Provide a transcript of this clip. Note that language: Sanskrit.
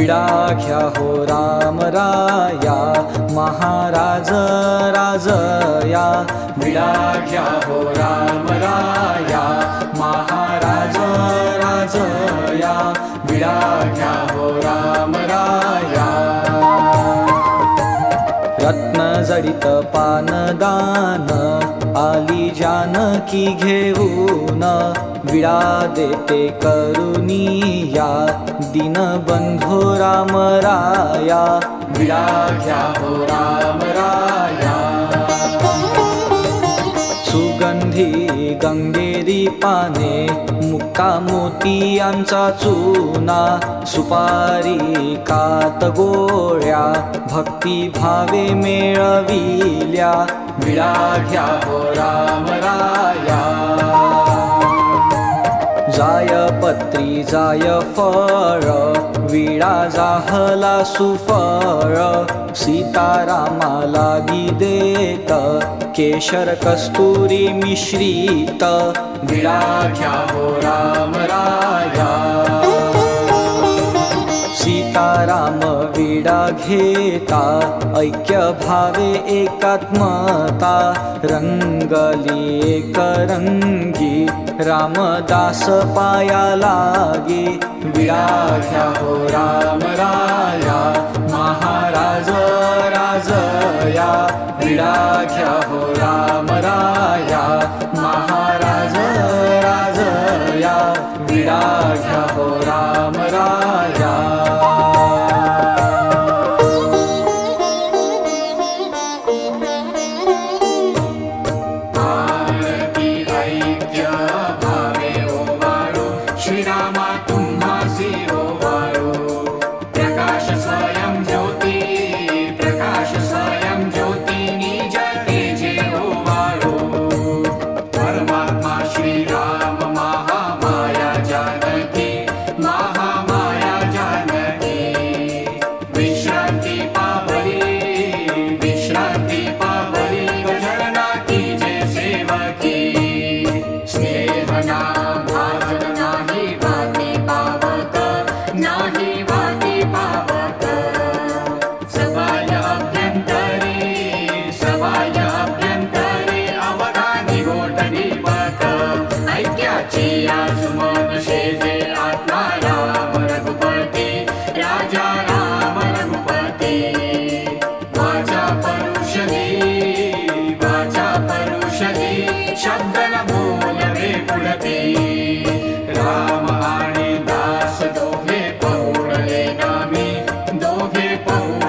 विडाख्या हो राम राया महाराज राजया विडाख्या हो राम राया महाराज राजया विडाख्या हो राम राया. रत्नजडित पानदान आली जानकी घेऊन विडा देते करुनिया दीनबन्धो राम राया विडा घ्या हो राम राया। सुगंधी गंगेरी पाने मुक्का मोती आमचा चुना सुपारी कात गोळ्या भक्ती भावे मेळविल्या विळा घ्या हो राम राया जाय पत्री जाय जाहला सुफळ सीतारामा लागी देत केशर कस्तुरी मिश्रित विडा हो राम राया सीताराम विडा घेता ऐक्य भावे एकात्मता रंगली एक रंगी रामदास पाया लागे। विडा घ्या हो राम राया महाराज राजया। विडा हो राम राया Oh.